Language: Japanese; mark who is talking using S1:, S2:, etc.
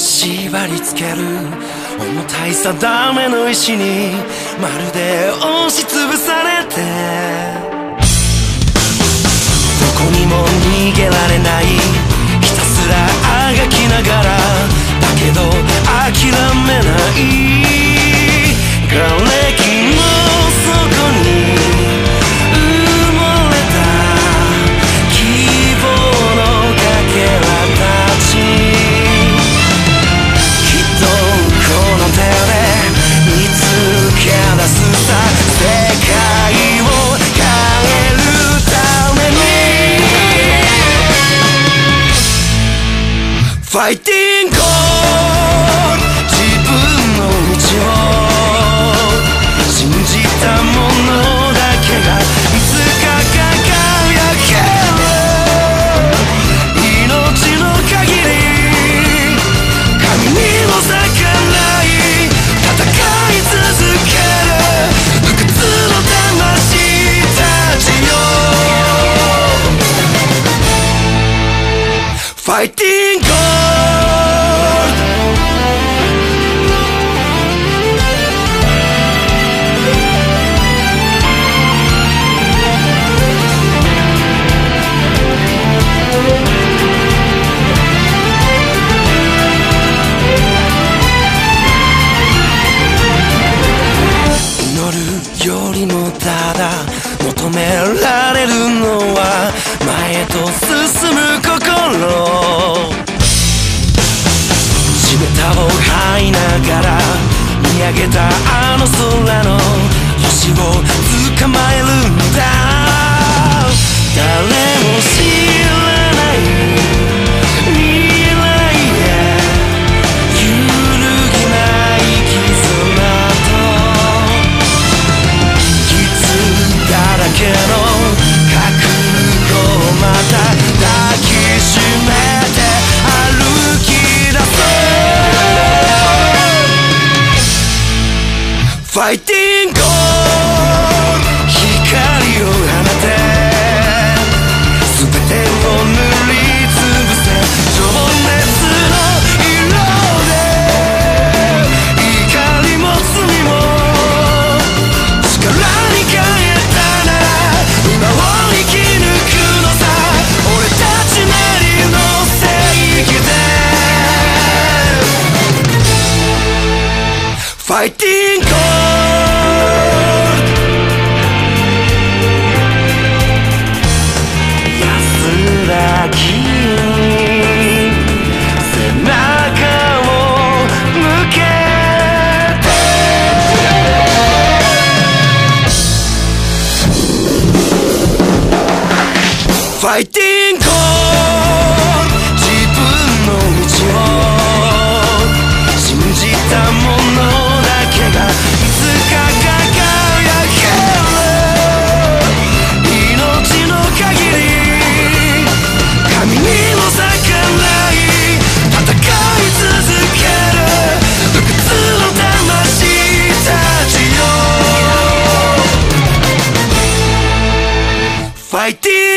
S1: 縛り付ける重たい定めの石にまるで押しつぶされて。どこにも逃げられない。ひたすらあがきながらファイティング自分の道を信じたものだけがいつか輝ける命の限り神にも逆らい戦い続ける不屈の魂たちよファイティングもただ求められるのは前へと進む心。地べたを這いながら見上げたあの空の星を捕まえるんだ。ファイティング光をファイティング安らぎ背中を向けて。ファイティング fighting!